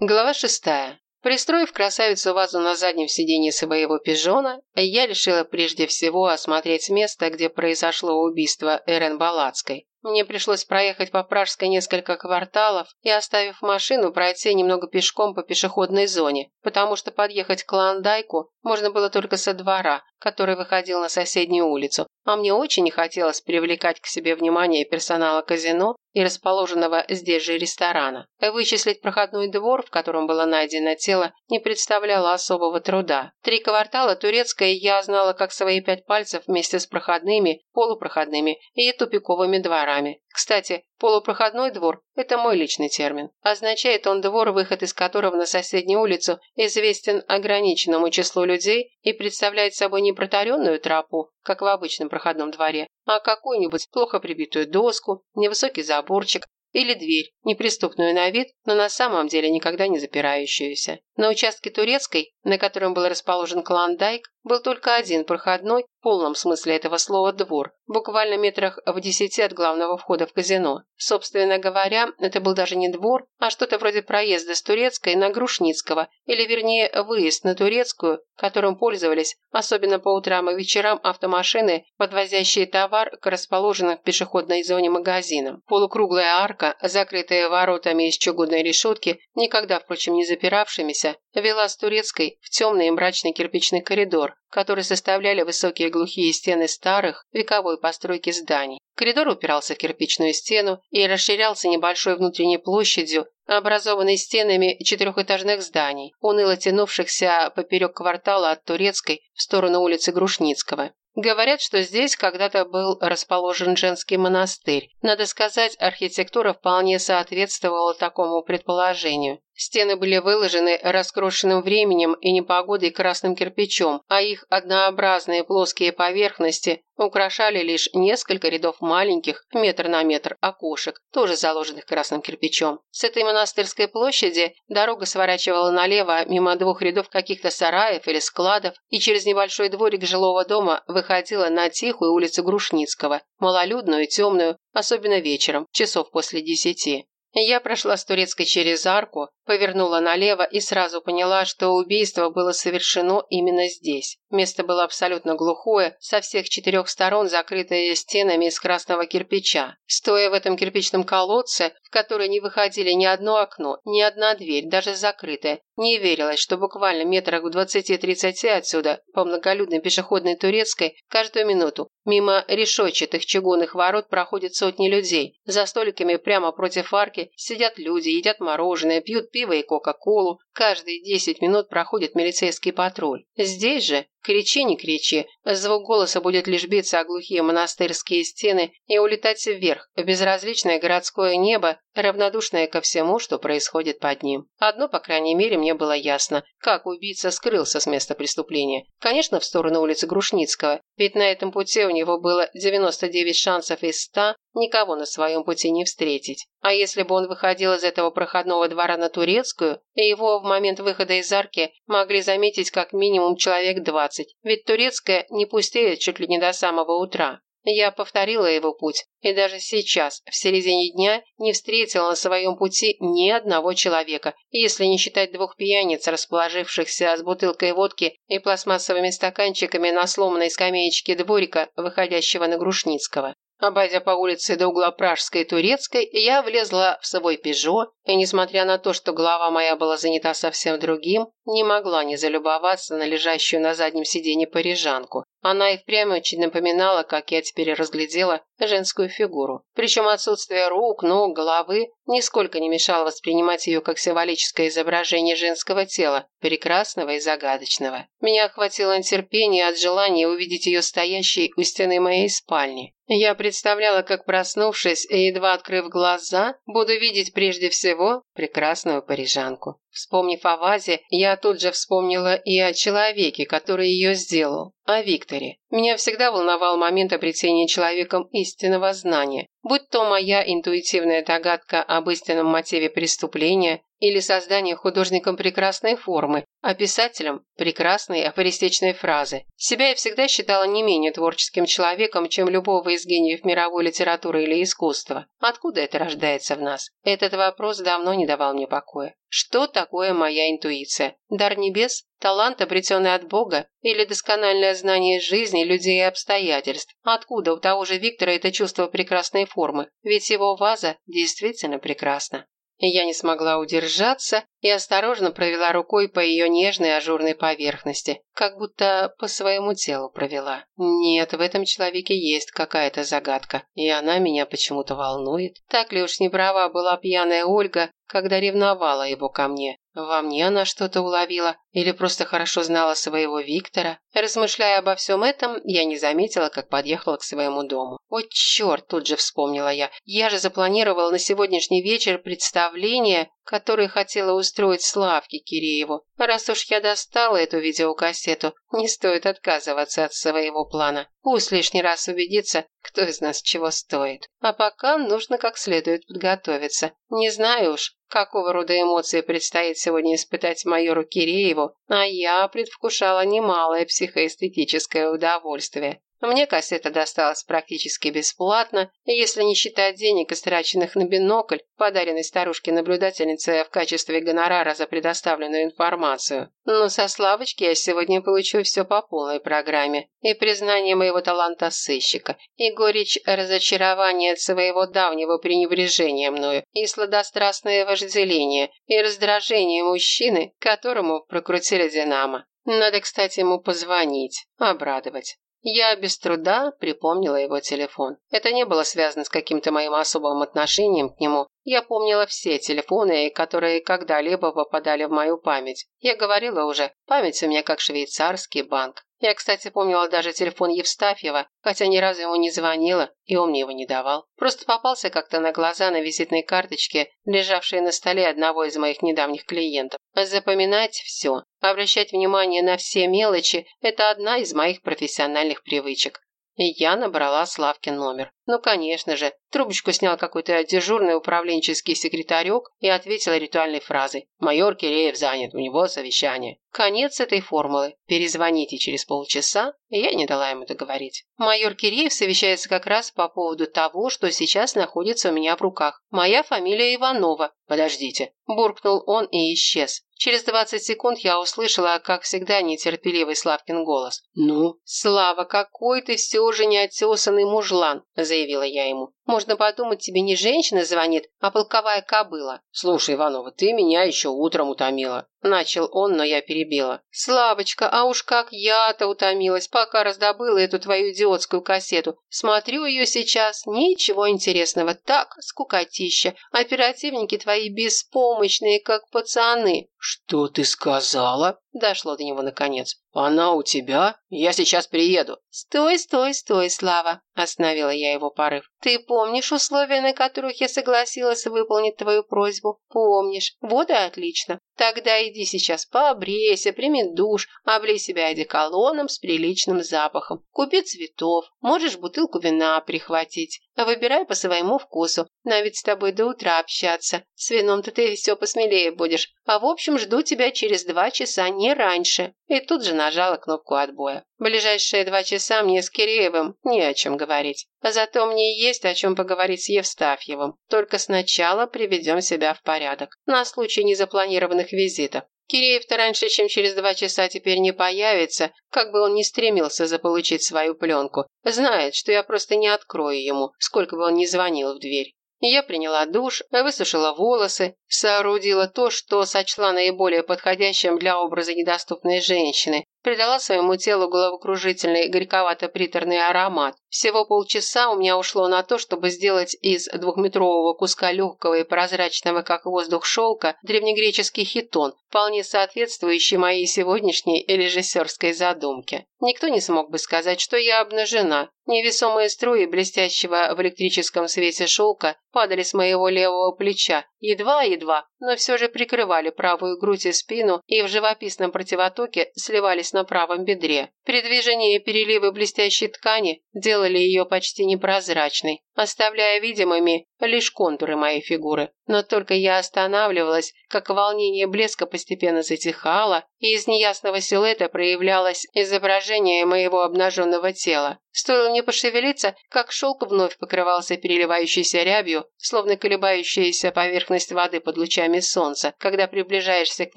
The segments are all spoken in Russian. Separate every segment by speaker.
Speaker 1: Глава шестая. Пристроив красавицу вазу на заднем сиденье своего пижона, я решила прежде всего осмотреть место, где произошло убийство Эрен Балацкой. Мне пришлось проехать по Пражской несколько кварталов и, оставив машину, пройти немного пешком по пешеходной зоне, потому что подъехать к Клондайку можно было только со двора, который выходил на соседнюю улицу, а мне очень не хотелось привлекать к себе внимание персонала казино и расположенного здесь же ресторана. Вычислить проходной двор, в котором было найдено тело, не представляло особого труда. Три квартала турецкой я знала как свои пять пальцев вместе с проходными, полупроходными и тупиковыми дворами. Кстати, полупроходной двор – это мой личный термин. Означает он двор, выход из которого на соседнюю улицу известен ограниченному числу людей и представляет собой не протаренную тропу, как в обычном проходном дворе, а какую-нибудь плохо прибитую доску, невысокий заборчик, или дверь, неприступную на вид, но на самом деле никогда не запирающуюся. На участке Турецкой, на котором был расположен Клондайк, был только один проходной, в полном смысле этого слова, двор, буквально метрах в десяти от главного входа в казино. Собственно говоря, это был даже не двор, а что-то вроде проезда с Турецкой на Грушницкого, или вернее выезд на Турецкую, которым пользовались, особенно по утрам и вечерам, автомашины, подвозящие товар к расположенным в пешеходной зоне магазинам. Полукруглая арка, закрытая воротами из чугунной решетки, никогда, впрочем, не запиравшимися, вела с Турецкой в темный и мрачный кирпичный коридор, который составляли высокие глухие стены старых вековой постройки зданий. Коридор упирался в кирпичную стену и расширялся небольшой внутренней площадью, образованной стенами четырехэтажных зданий, уныло тянувшихся поперек квартала от Турецкой в сторону улицы Грушницкого. Говорят, что здесь когда-то был расположен женский монастырь. Надо сказать, архитектура вполне соответствовала такому предположению. Стены были выложены раскрошенным временем и непогодой красным кирпичом, а их однообразные плоские поверхности украшали лишь несколько рядов маленьких, метр на метр, окошек, тоже заложенных красным кирпичом. С этой монастырской площади дорога сворачивала налево мимо двух рядов каких-то сараев или складов и через небольшой дворик жилого дома выходила на тихую улицу Грушницкого, малолюдную и темную, особенно вечером, часов после десяти. Я прошла с турецкой через арку, повернула налево и сразу поняла, что убийство было совершено именно здесь. Место было абсолютно глухое, со всех четырех сторон закрытое стенами из красного кирпича. Стоя в этом кирпичном колодце, в который не выходили ни одно окно, ни одна дверь, даже закрытая, не верилось, что буквально метрах в 20-30 отсюда, по многолюдной пешеходной турецкой, каждую минуту мимо решетчатых чугунных ворот проходят сотни людей. За столиками прямо против арки сидят люди, едят мороженое, пьют пиво и кока-колу. Каждые 10 минут проходит милицейский патруль. Здесь же Кричи, не кричи, звук голоса будет лишь биться о глухие монастырские стены и улетать вверх, в безразличное городское небо, равнодушное ко всему, что происходит под ним. Одно, по крайней мере, мне было ясно, как убийца скрылся с места преступления. Конечно, в сторону улицы Грушницкого, ведь на этом пути у него было 99 шансов из 100 никого на своем пути не встретить. А если бы он выходил из этого проходного двора на Турецкую, его в момент выхода из арки могли заметить как минимум человек 20, ведь Турецкая не пустеет чуть ли не до самого утра. Я повторила его путь, и даже сейчас, в середине дня, не встретила на своем пути ни одного человека, если не считать двух пьяниц, расположившихся с бутылкой водки и пластмассовыми стаканчиками на сломанной скамеечке дворика, выходящего на Грушницкого. Обойдя по улице до угла Пражской и Турецкой, я влезла в свой «Пежо», и, несмотря на то, что голова моя была занята совсем другим, не могла не залюбоваться на лежащую на заднем сиденье парижанку. Она и впрямь очень напоминала, как я теперь разглядела, женскую фигуру. Причем отсутствие рук, ног, головы нисколько не мешало воспринимать ее как символическое изображение женского тела, прекрасного и загадочного. Меня охватило нетерпение от желания увидеть ее стоящей у стены моей спальни. Я представляла, как, проснувшись и едва открыв глаза, буду видеть прежде всего его прекрасную парижанку. Вспомнив о вазе, я тут же вспомнила и о человеке, который ее сделал, о Викторе. Меня всегда волновал момент обретения человеком истинного знания, будь то моя интуитивная догадка об истинном мотиве преступления или создание художником прекрасной формы, а писателем – прекрасной афористичной фразы. Себя я всегда считала не менее творческим человеком, чем любого из гениев мировой литературы или искусства. Откуда это рождается в нас? Этот вопрос давно не давал мне покоя. Что такое моя интуиция? Дар небес? Талант, обретенный от Бога? Или доскональное знание жизни, людей и обстоятельств? Откуда у того же Виктора это чувство прекрасной формы? Ведь его ваза действительно прекрасна. Я не смогла удержаться и осторожно провела рукой по ее нежной ажурной поверхности, как будто по своему телу провела. Нет, в этом человеке есть какая-то загадка, и она меня почему-то волнует. Так ли уж не права была пьяная Ольга, когда ревновала его ко мне. Во мне она что-то уловила или просто хорошо знала своего Виктора. Размышляя обо всем этом, я не заметила, как подъехала к своему дому. «О, черт!» – тут же вспомнила я. «Я же запланировала на сегодняшний вечер представление, которое хотела устроить Славке Кирееву. Раз уж я достала эту видеокассету, не стоит отказываться от своего плана. Пусть лишний раз убедится, кто из нас чего стоит. А пока нужно как следует подготовиться. Не знаю уж, какого рода эмоции предстоит сегодня испытать майору Кирееву, а я предвкушала немалое психоэстетическое удовольствие. Мне кассета досталась практически бесплатно, если не считать денег, истраченных на бинокль, подаренный старушке-наблюдательнице в качестве гонорара за предоставленную информацию. Но со Славочки я сегодня получу все по полной программе. И признание моего таланта сыщика, и горечь разочарования от своего давнего пренебрежения мною, и сладострастное вожделение, и раздражение мужчины, которому прокрутили динамо. Надо, кстати, ему позвонить, обрадовать. Я без труда припомнила его телефон. Это не было связано с каким-то моим особым отношением к нему. Я помнила все телефоны, которые когда-либо попадали в мою память. Я говорила уже, память у меня как швейцарский банк. Я, кстати, помнила даже телефон Евстафьева, хотя ни разу ему не звонила, и он мне его не давал. Просто попался как-то на глаза на визитной карточке, лежавшей на столе одного из моих недавних клиентов. Запоминать все, обращать внимание на все мелочи – это одна из моих профессиональных привычек. И я набрала Славкин номер. Ну, конечно же. Трубочку снял какой-то дежурный управленческий секретарек и ответил ритуальной фразой. «Майор Киреев занят, у него совещание». Конец этой формулы. Перезвоните через полчаса, и я не дала ему договорить. Майор Киреев совещается как раз по поводу того, что сейчас находится у меня в руках. Моя фамилия Иванова. Подождите. Буркнул он и исчез. Через 20 секунд я услышала, как всегда, нетерпеливый Славкин голос. «Ну, Слава, какой ты все же неотесанный мужлан!» – заявила я ему. Можно подумать, тебе не женщина звонит, а полковая кобыла. Слушай, Иванова, ты меня еще утром утомила. Начал он, но я перебила. Славочка, а уж как я-то утомилась, пока раздобыла эту твою идиотскую кассету. Смотрю ее сейчас, ничего интересного, так, скукотища. Оперативники твои беспомощные, как пацаны. Что ты сказала? Дошло до него наконец. «Она у тебя? Я сейчас приеду». «Стой, стой, стой, Слава!» Остановила я его порыв. «Ты помнишь условия, на которых я согласилась выполнить твою просьбу? Помнишь. Вот и отлично. Тогда иди сейчас побрейся, прими душ, облей себя одеколоном с приличным запахом. Купи цветов, можешь бутылку вина прихватить. Выбирай по своему вкусу. Нам ведь с тобой до утра общаться. С вином-то ты все посмелее будешь. А в общем, жду тебя через два часа, не раньше». И тут же нажала кнопку отбоя. Ближайшие два часа мне с Киреевым не о чем говорить. Зато мне есть о чем поговорить с Евстафьевым. Только сначала приведем себя в порядок. На случай незапланированных визитов. Киреев-то раньше, чем через два часа теперь не появится, как бы он ни стремился заполучить свою пленку. Знает, что я просто не открою ему, сколько бы он ни звонил в дверь. Я приняла душ, высушила волосы, соорудила то, что сочла наиболее подходящим для образа недоступной женщины, придала своему телу головокружительный горьковато-приторный аромат. Всего полчаса у меня ушло на то, чтобы сделать из двухметрового куска легкого и прозрачного, как воздух шелка, древнегреческий хитон, вполне соответствующий моей сегодняшней режиссерской задумке. Никто не смог бы сказать, что я обнажена. Невесомые струи блестящего в электрическом свете шелка падали с моего левого плеча, едва-едва, но все же прикрывали правую грудь и спину и в живописном противотоке сливались на правом бедре. При движении переливы блестящей ткани делали ее почти непрозрачной, оставляя видимыми лишь контуры моей фигуры. Но только я останавливалась, как волнение блеска постепенно затихало, и из неясного силуэта проявлялось изображение моего обнаженного тела. Стоило мне пошевелиться, как шелк вновь покрывался переливающейся рябью, словно колебающаяся поверхность воды под лучами солнца, когда приближаешься к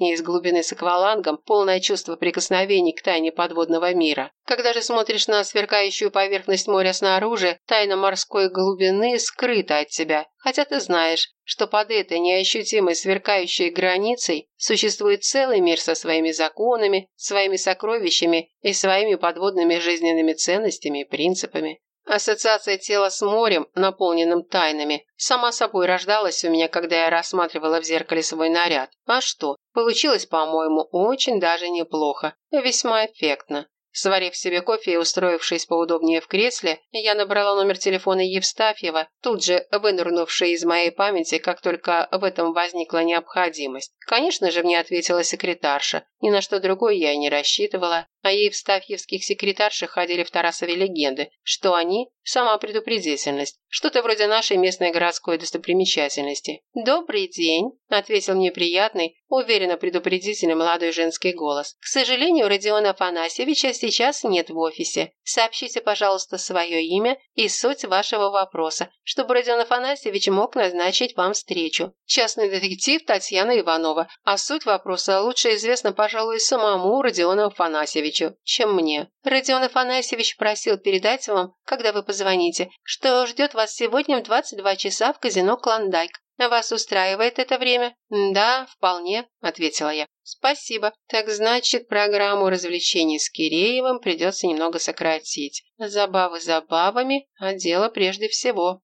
Speaker 1: ней из глубины с аквалангом, полное чувство прикосновений к тайне подводного мира. Когда же смотришь на сверкающую поверхность моря снаружи, тайна морской глубины скрыта от тебя, хотя ты знаешь, что под этой неощутимой сверкающей границей существует целый мир со своими законами, своими сокровищами и своими подводными жизненными ценностями и принципами. Ассоциация тела с морем, наполненным тайнами, сама собой рождалась у меня, когда я рассматривала в зеркале свой наряд. А что? Получилось, по-моему, очень даже неплохо, весьма эффектно. Сварив себе кофе и устроившись поудобнее в кресле, я набрала номер телефона Евстафьева, тут же вынырнувший из моей памяти, как только в этом возникла необходимость. Конечно же, мне ответила секретарша. Ни на что другое я не рассчитывала. О евстафьевских секретаршах ходили в Тарасове легенды, что они – сама предупредительность, что-то вроде нашей местной городской достопримечательности. «Добрый день», – ответил мне приятный, уверенно предупредительный молодой женский голос. «К сожалению, Родиона Афанасьевича сейчас нет в офисе. Сообщите, пожалуйста, свое имя и суть вашего вопроса, чтобы Родион Афанасьевич мог назначить вам встречу. Частный детектив Татьяна Иванова, а суть вопроса лучше известна, пожалуй, самому Родиону Афанасьевичу чем мне. Родион Афанасьевич просил передать вам, когда вы позвоните, что ждет вас сегодня в 22 часа в казино «Клондайк». Вас устраивает это время? Да, вполне, ответила я. Спасибо. Так значит, программу развлечений с Киреевым придется немного сократить. Забавы забавами, а дело прежде всего.